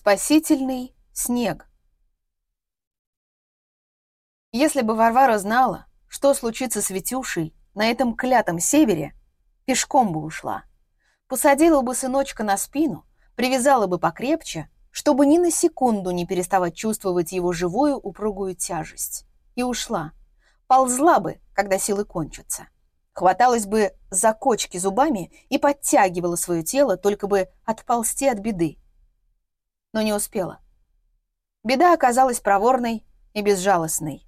Спасительный снег. Если бы Варвара знала, что случится с Витюшей на этом клятом севере, пешком бы ушла. Посадила бы сыночка на спину, привязала бы покрепче, чтобы ни на секунду не переставать чувствовать его живую упругую тяжесть. И ушла. Ползла бы, когда силы кончатся. Хваталась бы за кочки зубами и подтягивала свое тело, только бы отползти от беды но не успела. Беда оказалась проворной и безжалостной.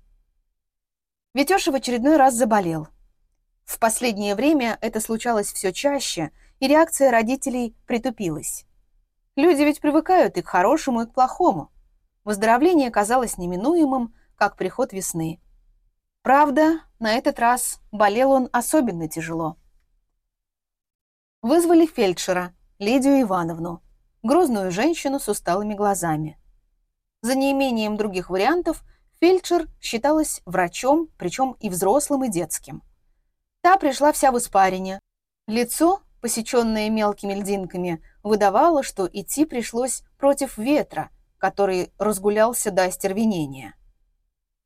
Витёша в очередной раз заболел. В последнее время это случалось все чаще, и реакция родителей притупилась. Люди ведь привыкают и к хорошему, и к плохому. Выздоровление казалось неминуемым, как приход весны. Правда, на этот раз болел он особенно тяжело. Вызвали фельдшера, Лидию Ивановну грузную женщину с усталыми глазами. За неимением других вариантов фельдшер считалась врачом, причем и взрослым, и детским. Та пришла вся в испарине. Лицо, посеченное мелкими льдинками, выдавало, что идти пришлось против ветра, который разгулялся до остервенения.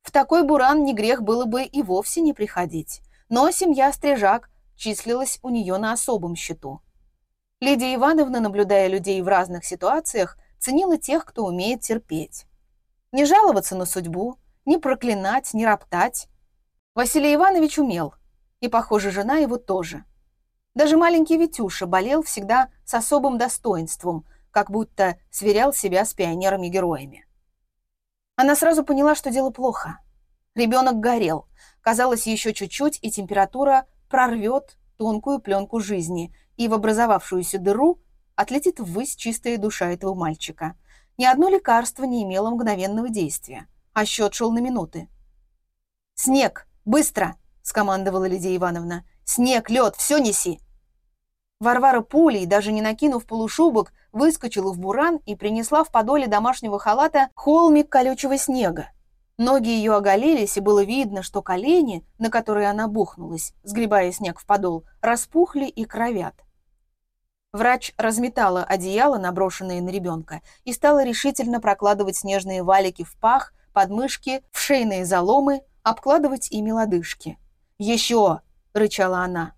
В такой буран не грех было бы и вовсе не приходить, но семья Стрижак числилась у нее на особом счету. Лидия Ивановна, наблюдая людей в разных ситуациях, ценила тех, кто умеет терпеть. Не жаловаться на судьбу, не проклинать, не роптать. Василий Иванович умел, и, похоже, жена его тоже. Даже маленький Витюша болел всегда с особым достоинством, как будто сверял себя с пионерами-героями. Она сразу поняла, что дело плохо. Ребенок горел. Казалось, еще чуть-чуть, и температура прорвет тонкую пленку жизни – и в образовавшуюся дыру отлетит ввысь чистая душа этого мальчика. Ни одно лекарство не имело мгновенного действия, а счет шел на минуты. «Снег! Быстро!» — скомандовала Лидия Ивановна. «Снег, лед, все неси!» Варвара пулей, даже не накинув полушубок, выскочила в буран и принесла в подоле домашнего халата холмик колючего снега. Ноги ее оголились, и было видно, что колени, на которые она бухнулась, сгребая снег в подол, распухли и кровят. Врач разметала одеяло, наброшенное на ребенка, и стала решительно прокладывать снежные валики в пах, подмышки, в шейные заломы, обкладывать ими лодыжки. «Еще!» — рычала она.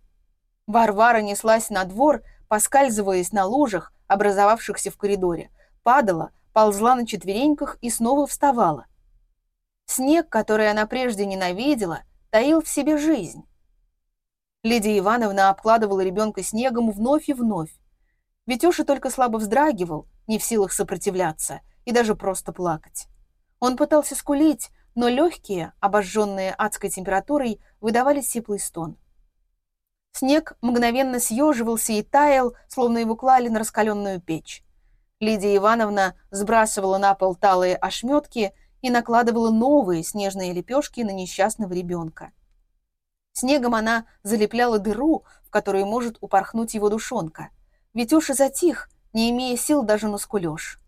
Варвара неслась на двор, поскальзываясь на лужах, образовавшихся в коридоре, падала, ползла на четвереньках и снова вставала — Снег, который она прежде ненавидела, таил в себе жизнь. Лидия Ивановна обкладывала ребенка снегом вновь и вновь. Витюша только слабо вздрагивал, не в силах сопротивляться и даже просто плакать. Он пытался скулить, но легкие, обожженные адской температурой, выдавали сиплый стон. Снег мгновенно съеживался и таял, словно его клали на раскаленную печь. Лидия Ивановна сбрасывала на пол талые ошметки и накладывала новые снежные лепешки на несчастного ребенка. Снегом она залепляла дыру, в которую может упорхнуть его душонка. Витюша затих, не имея сил даже на скулеж.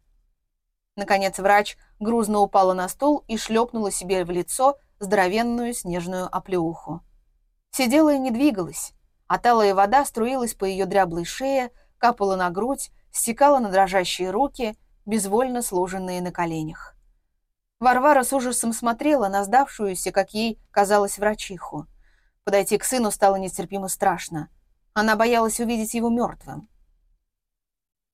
Наконец врач грузно упала на стол и шлепнула себе в лицо здоровенную снежную оплеуху. Сидела и не двигалась, а талая вода струилась по ее дряблой шее, капала на грудь, стекала на дрожащие руки, безвольно сложенные на коленях. Варвара с ужасом смотрела на сдавшуюся, как ей казалось, врачиху. Подойти к сыну стало нестерпимо страшно. Она боялась увидеть его мертвым.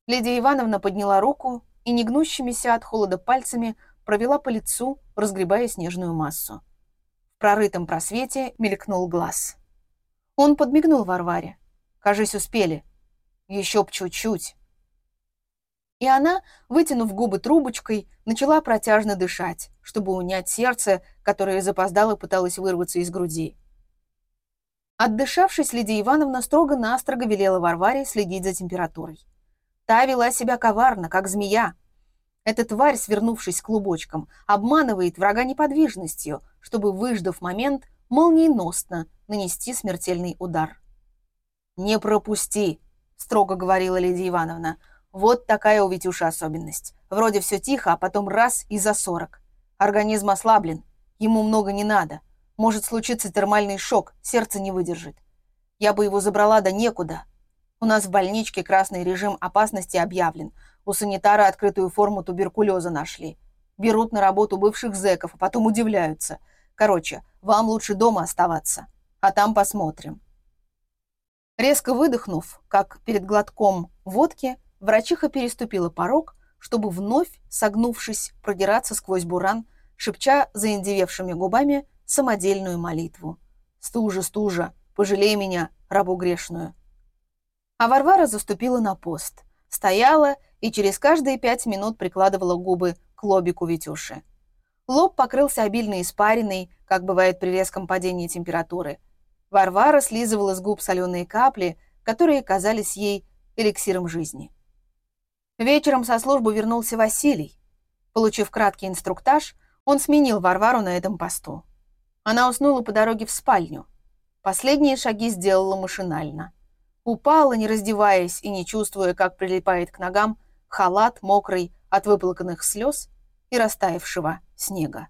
Лидия Ивановна подняла руку и негнущимися от холода пальцами провела по лицу, разгребая снежную массу. В прорытом просвете мелькнул глаз. Он подмигнул Варваре. «Кажись, успели. Еще б чуть-чуть». И она, вытянув губы трубочкой, начала протяжно дышать, чтобы унять сердце, которое запоздало пыталось вырваться из груди. Отдышавшись, Лидия Ивановна строго-настрого велела Варваре следить за температурой. Та вела себя коварно, как змея. Эта тварь, свернувшись клубочком, обманывает врага неподвижностью, чтобы, выждав момент, молниеносно нанести смертельный удар. «Не пропусти!» — строго говорила Лидия Ивановна — вот такая у Витюши особенность. Вроде все тихо, а потом раз и за сорок. Организм ослаблен, ему много не надо. Может случиться термальный шок, сердце не выдержит. Я бы его забрала, да некуда. У нас в больничке красный режим опасности объявлен. У санитара открытую форму туберкулеза нашли. Берут на работу бывших зэков, а потом удивляются. Короче, вам лучше дома оставаться. А там посмотрим. Резко выдохнув, как перед глотком водки, врачиха переступила порог, чтобы вновь, согнувшись, продираться сквозь буран, шепча заиндевевшими губами самодельную молитву. «Стужа, стужа, пожалей меня, рабу грешную!» А Варвара заступила на пост, стояла и через каждые пять минут прикладывала губы к лобику Витюши. Лоб покрылся обильной испариной, как бывает при резком падении температуры. Варвара слизывала с губ соленые капли, которые казались ей эликсиром жизни. Вечером со службы вернулся Василий. Получив краткий инструктаж, он сменил Варвару на этом посту. Она уснула по дороге в спальню. Последние шаги сделала машинально. Упала, не раздеваясь и не чувствуя, как прилипает к ногам халат, мокрый от выплаканных слез и растаявшего снега.